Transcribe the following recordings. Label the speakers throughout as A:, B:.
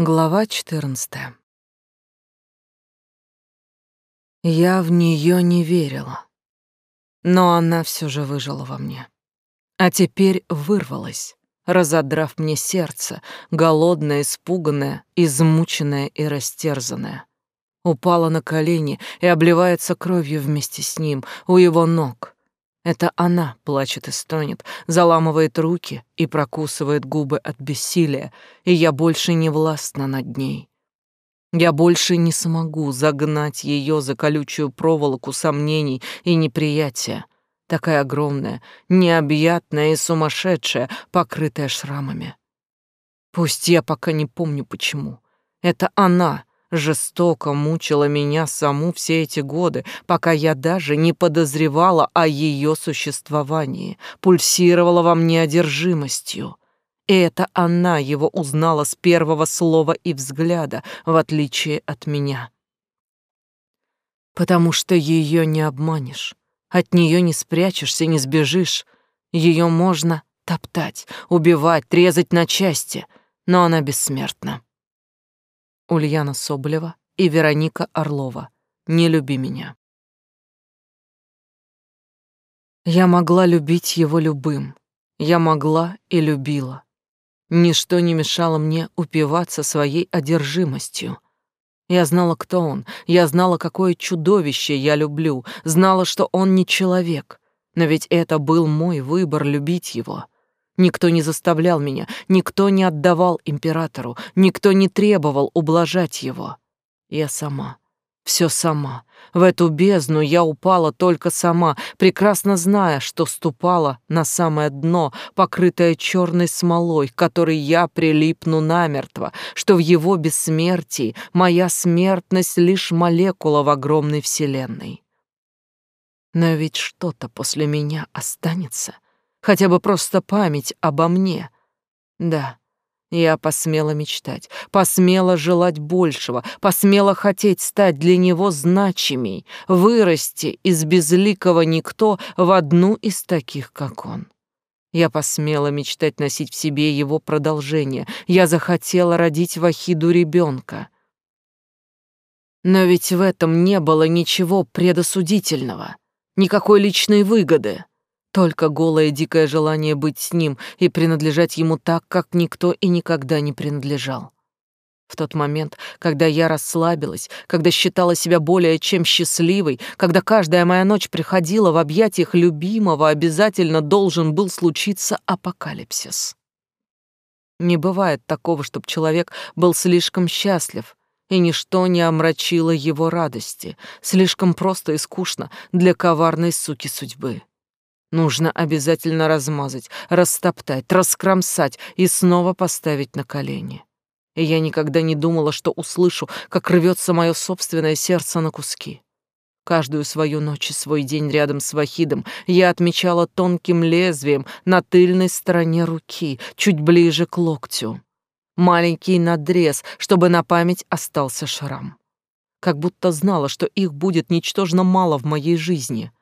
A: Глава 14. Я в нее не верила, но она все же выжила во мне. А теперь вырвалась, разодрав мне сердце, голодное, испуганное, измученное и растерзанное. Упала на колени и обливается кровью вместе с ним у его ног — это она плачет и стонет, заламывает руки и прокусывает губы от бессилия, и я больше не властна над ней. Я больше не смогу загнать ее за колючую проволоку сомнений и неприятия, такая огромная, необъятная и сумасшедшая, покрытая шрамами. Пусть я пока не помню почему. Это она жестоко мучила меня саму все эти годы, пока я даже не подозревала о ее существовании, пульсировала во мне одержимостью. И это она его узнала с первого слова и взгляда, в отличие от меня. Потому что ее не обманешь, от нее не спрячешься, не сбежишь. Ее можно топтать, убивать, резать на части, но она бессмертна. Ульяна Соболева и Вероника Орлова. «Не люби меня». Я могла любить его любым. Я могла и любила. Ничто не мешало мне упиваться своей одержимостью. Я знала, кто он, я знала, какое чудовище я люблю, знала, что он не человек. Но ведь это был мой выбор любить его — Никто не заставлял меня, никто не отдавал императору, никто не требовал ублажать его. Я сама, все сама. В эту бездну я упала только сама, прекрасно зная, что ступала на самое дно, покрытое черной смолой, к которой я прилипну намертво, что в его бессмертии моя смертность лишь молекула в огромной вселенной. Но ведь что-то после меня останется — хотя бы просто память обо мне. Да, я посмела мечтать, посмела желать большего, посмела хотеть стать для него значимей, вырасти из безликого никто в одну из таких, как он. Я посмела мечтать носить в себе его продолжение. Я захотела родить Вахиду ребенка. Но ведь в этом не было ничего предосудительного, никакой личной выгоды. Только голое дикое желание быть с ним и принадлежать ему так, как никто и никогда не принадлежал. В тот момент, когда я расслабилась, когда считала себя более чем счастливой, когда каждая моя ночь приходила в объятиях любимого, обязательно должен был случиться апокалипсис. Не бывает такого, чтобы человек был слишком счастлив, и ничто не омрачило его радости, слишком просто и скучно для коварной суки судьбы. Нужно обязательно размазать, растоптать, раскромсать и снова поставить на колени. И я никогда не думала, что услышу, как рвется мое собственное сердце на куски. Каждую свою ночь и свой день рядом с Вахидом я отмечала тонким лезвием на тыльной стороне руки, чуть ближе к локтю. Маленький надрез, чтобы на память остался шрам. Как будто знала, что их будет ничтожно мало в моей жизни —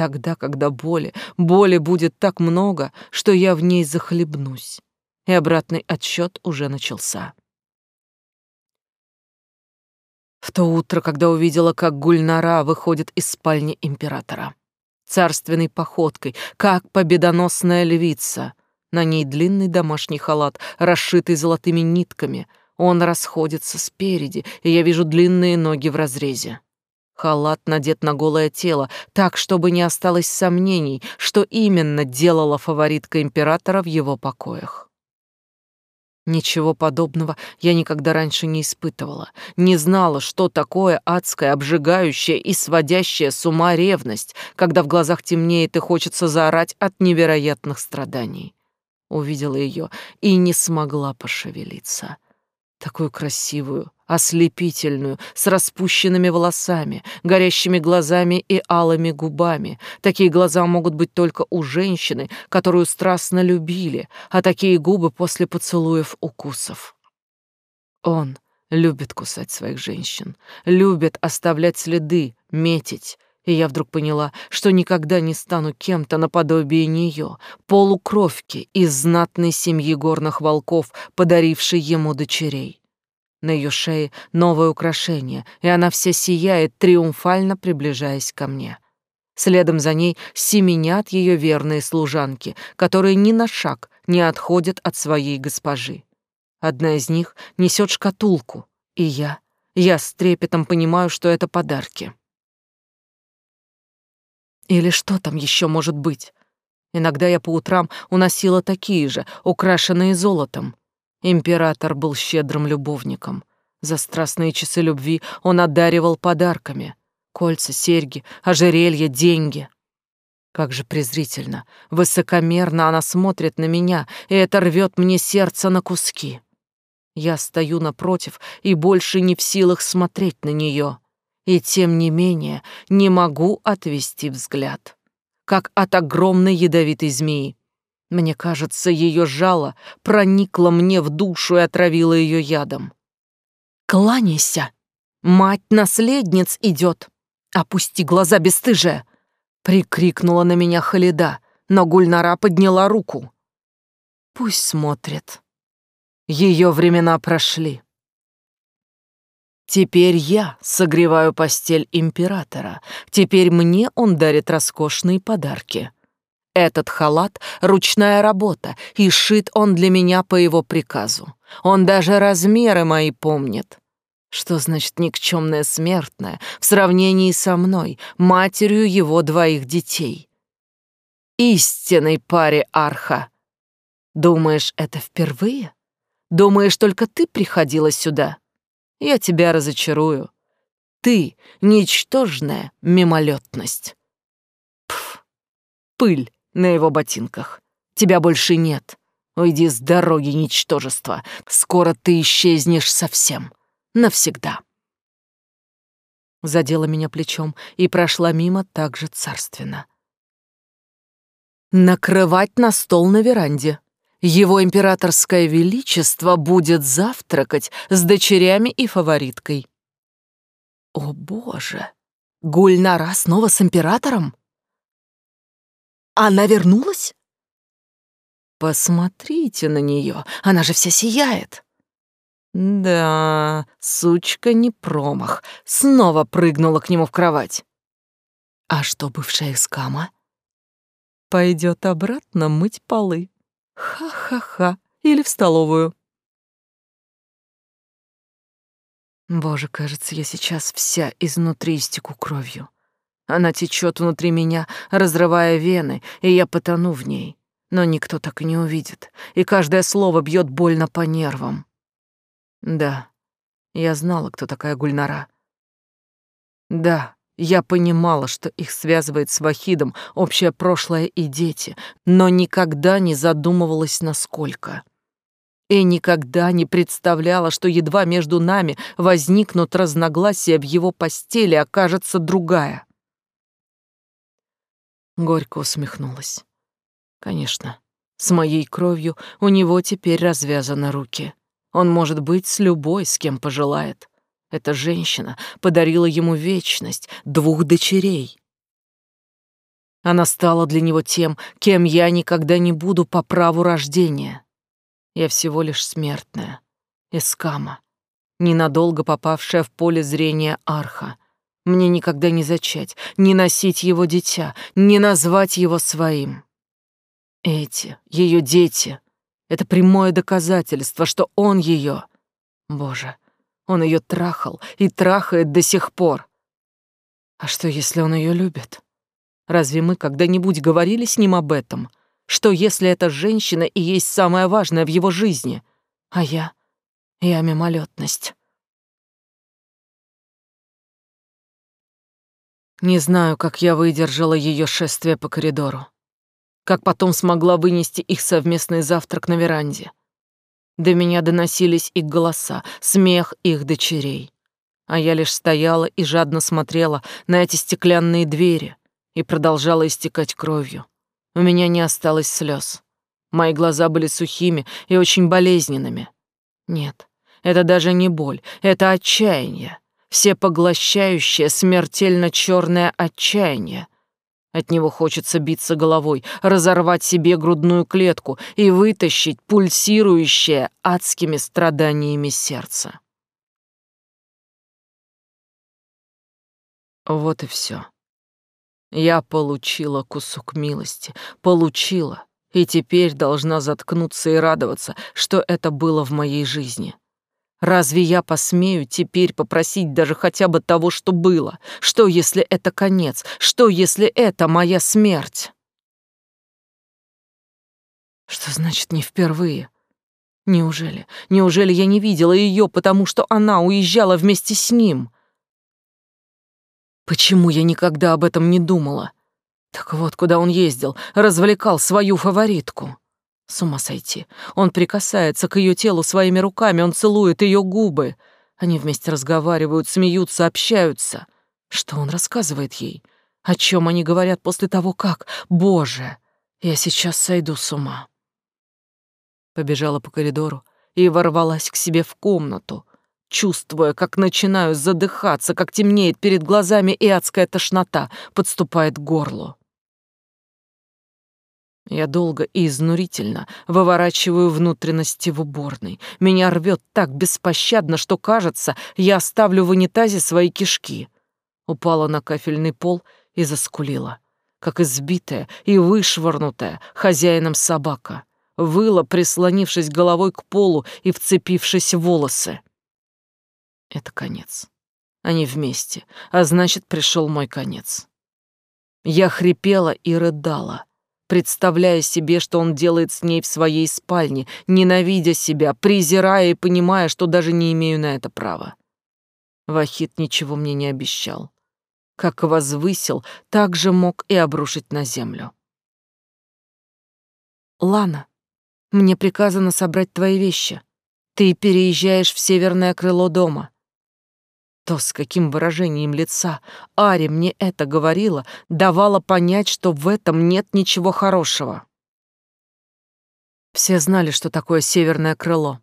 A: Тогда, когда боли, боли будет так много, что я в ней захлебнусь. И обратный отсчет уже начался. В то утро, когда увидела, как Гульнара выходит из спальни императора. Царственной походкой, как победоносная львица. На ней длинный домашний халат, расшитый золотыми нитками. Он расходится спереди, и я вижу длинные ноги в разрезе. Халат надет на голое тело, так, чтобы не осталось сомнений, что именно делала фаворитка императора в его покоях. Ничего подобного я никогда раньше не испытывала, не знала, что такое адская, обжигающая и сводящая с ума ревность, когда в глазах темнеет и хочется заорать от невероятных страданий. Увидела ее и не смогла пошевелиться. Такую красивую, ослепительную, с распущенными волосами, горящими глазами и алыми губами. Такие глаза могут быть только у женщины, которую страстно любили, а такие губы после поцелуев укусов. Он любит кусать своих женщин, любит оставлять следы, метить, и я вдруг поняла, что никогда не стану кем-то наподобие нее, полукровки из знатной семьи горных волков, подарившей ему дочерей. На ее шее новое украшение, и она вся сияет, триумфально приближаясь ко мне. Следом за ней семенят ее верные служанки, которые ни на шаг не отходят от своей госпожи. Одна из них несет шкатулку, и я, я с трепетом понимаю, что это подарки. Или что там еще может быть? Иногда я по утрам уносила такие же, украшенные золотом. Император был щедрым любовником. За страстные часы любви он одаривал подарками. Кольца, серьги, ожерелья, деньги. Как же презрительно, высокомерно она смотрит на меня, и это рвет мне сердце на куски. Я стою напротив и больше не в силах смотреть на нее, и тем не менее не могу отвести взгляд как от огромной ядовитой змеи. Мне кажется, ее жало проникло мне в душу и отравило ее ядом. «Кланяйся! Мать наследниц идет! Опусти глаза, бесстыжая!» Прикрикнула на меня Халида, но Гульнара подняла руку. «Пусть смотрит. Ее времена прошли». Теперь я согреваю постель императора. Теперь мне он дарит роскошные подарки. Этот халат — ручная работа, и шит он для меня по его приказу. Он даже размеры мои помнит. Что значит никчемная смертная в сравнении со мной, матерью его двоих детей? Истинной паре Арха. Думаешь, это впервые? Думаешь, только ты приходила сюда? Я тебя разочарую. Ты — ничтожная мимолетность. Пф, пыль на его ботинках. Тебя больше нет. Уйди с дороги, ничтожество. Скоро ты исчезнешь совсем. Навсегда. Задела меня плечом и прошла мимо так же царственно. Накрывать на стол на веранде. Его императорское величество будет завтракать с дочерями и фавориткой. О, боже! Гульнара снова с императором? Она вернулась? Посмотрите на нее, она же вся сияет. Да, сучка не промах, снова прыгнула к нему в кровать. А что бывшая скама? Пойдет обратно мыть полы. Ха-ха-ха. Или в столовую. Боже, кажется, я сейчас вся изнутри истеку кровью. Она течет внутри меня, разрывая вены, и я потону в ней. Но никто так и не увидит, и каждое слово бьет больно по нервам. Да, я знала, кто такая Гульнара. Да, я понимала, что их связывает с Вахидом общее прошлое и дети, но никогда не задумывалась, насколько. И никогда не представляла, что едва между нами возникнут разногласия в его постели, окажется другая. Горько усмехнулась. Конечно, с моей кровью у него теперь развязаны руки. Он может быть с любой, с кем пожелает. Эта женщина подарила ему вечность, двух дочерей. Она стала для него тем, кем я никогда не буду по праву рождения. Я всего лишь смертная, эскама, ненадолго попавшая в поле зрения арха. Мне никогда не зачать, не носить его дитя, не назвать его своим. Эти, ее дети, это прямое доказательство, что он ее. Боже, он ее трахал и трахает до сих пор. А что, если он ее любит? Разве мы когда-нибудь говорили с ним об этом? Что, если эта женщина и есть самое важное в его жизни? А я? Я мимолетность. Не знаю, как я выдержала ее шествие по коридору. Как потом смогла вынести их совместный завтрак на веранде. До меня доносились их голоса, смех их дочерей. А я лишь стояла и жадно смотрела на эти стеклянные двери и продолжала истекать кровью. У меня не осталось слез. Мои глаза были сухими и очень болезненными. Нет, это даже не боль, это отчаяние. Всепоглощающее, смертельно черное отчаяние, от него хочется биться головой, разорвать себе грудную клетку и вытащить пульсирующее адскими страданиями сердце. Вот и все. Я получила кусок милости, получила, и теперь должна заткнуться и радоваться, что это было в моей жизни. Разве я посмею теперь попросить даже хотя бы того, что было? Что, если это конец? Что, если это моя смерть? Что значит не впервые? Неужели? Неужели я не видела ее, потому что она уезжала вместе с ним? Почему я никогда об этом не думала? Так вот, куда он ездил, развлекал свою фаворитку. С ума сойти. Он прикасается к ее телу своими руками, он целует ее губы. Они вместе разговаривают, смеются, общаются. Что он рассказывает ей? О чем они говорят после того, как... Боже, я сейчас сойду с ума. Побежала по коридору и ворвалась к себе в комнату, чувствуя, как начинаю задыхаться, как темнеет перед глазами и адская тошнота подступает к горлу. Я долго и изнурительно выворачиваю внутренности в уборной. Меня рвет так беспощадно, что, кажется, я оставлю в унитазе свои кишки. Упала на кафельный пол и заскулила, как избитая и вышвырнутая хозяином собака. Выла, прислонившись головой к полу и вцепившись в волосы. Это конец. Они вместе, а значит, пришел мой конец. Я хрипела и рыдала, представляя себе, что он делает с ней в своей спальне, ненавидя себя, презирая и понимая, что даже не имею на это права. Вахид ничего мне не обещал. Как возвысил, так же мог и обрушить на землю. «Лана, мне приказано собрать твои вещи. Ты переезжаешь в северное крыло дома. То, с каким выражением лица Ари мне это говорила, давало понять, что в этом нет ничего хорошего. Все знали, что такое северное крыло.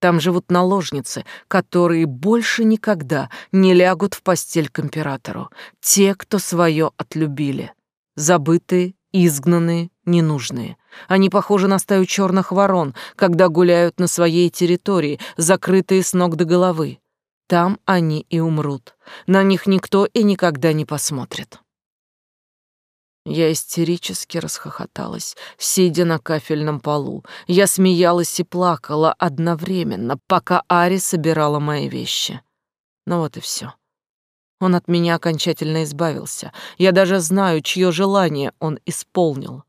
A: Там живут наложницы, которые больше никогда не лягут в постель к императору. Те, кто свое отлюбили. Забытые, изгнанные, ненужные. Они похожи на стаю черных ворон, когда гуляют на своей территории, закрытые с ног до головы. Там они и умрут. На них никто и никогда не посмотрит. Я истерически расхохоталась, сидя на кафельном полу. Я смеялась и плакала одновременно, пока Ари собирала мои вещи. Ну вот и все. Он от меня окончательно избавился. Я даже знаю, чье желание он исполнил.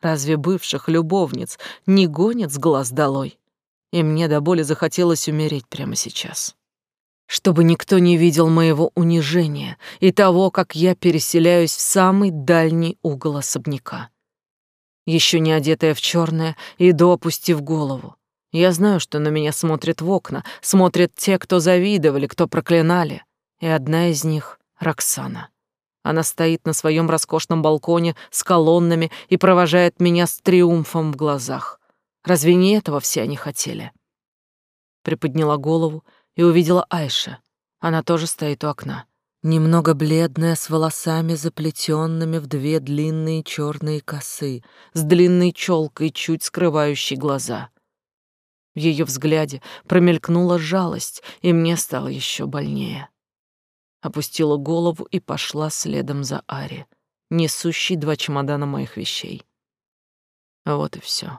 A: Разве бывших любовниц не гонит с глаз долой? И мне до боли захотелось умереть прямо сейчас чтобы никто не видел моего унижения и того, как я переселяюсь в самый дальний угол особняка. Еще не одетая в черное, иду, опустив голову. Я знаю, что на меня смотрят в окна, смотрят те, кто завидовали, кто проклинали. И одна из них — Роксана. Она стоит на своем роскошном балконе с колоннами и провожает меня с триумфом в глазах. Разве не этого все они хотели? Приподняла голову и увидела Айша. Она тоже стоит у окна. Немного бледная, с волосами заплетенными в две длинные черные косы, с длинной челкой, чуть скрывающей глаза. В ее взгляде промелькнула жалость, и мне стало еще больнее. Опустила голову и пошла следом за Ари, несущей два чемодана моих вещей. Вот и все.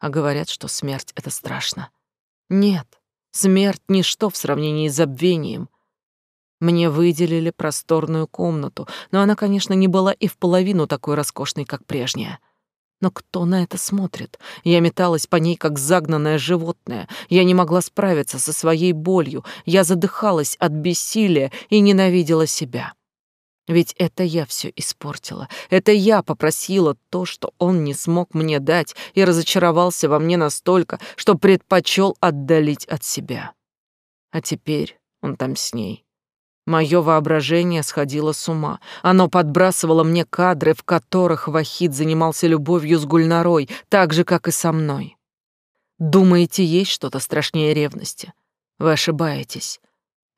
A: А говорят, что смерть — это страшно. Нет, Смерть — ничто в сравнении с забвением. Мне выделили просторную комнату, но она, конечно, не была и в половину такой роскошной, как прежняя. Но кто на это смотрит? Я металась по ней, как загнанное животное. Я не могла справиться со своей болью. Я задыхалась от бессилия и ненавидела себя. Ведь это я все испортила. Это я попросила то, что он не смог мне дать, и разочаровался во мне настолько, что предпочел отдалить от себя. А теперь он там с ней. Мое воображение сходило с ума. Оно подбрасывало мне кадры, в которых Вахид занимался любовью с Гульнарой, так же, как и со мной. Думаете, есть что-то страшнее ревности? Вы ошибаетесь.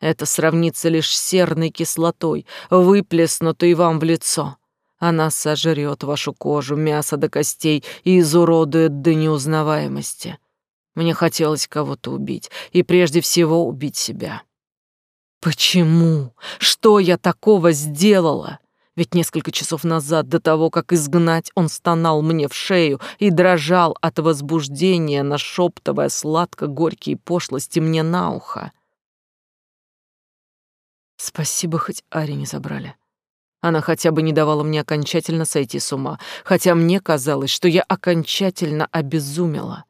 A: Это сравнится лишь с серной кислотой, выплеснутой вам в лицо. Она сожрет вашу кожу, мясо до костей и изуродует до неузнаваемости. Мне хотелось кого-то убить, и прежде всего убить себя. Почему? Что я такого сделала? Ведь несколько часов назад, до того, как изгнать, он стонал мне в шею и дрожал от возбуждения, нашептывая сладко-горькие пошлости мне на ухо. Спасибо, хоть Ари не забрали. Она хотя бы не давала мне окончательно сойти с ума, хотя мне казалось, что я окончательно обезумела.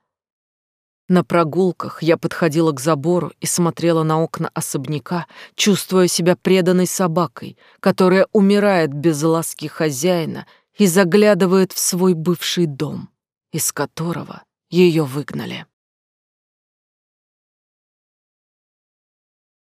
A: На прогулках я подходила к забору и смотрела на окна особняка, чувствуя себя преданной собакой, которая умирает без ласки хозяина и заглядывает в свой бывший дом, из которого ее выгнали.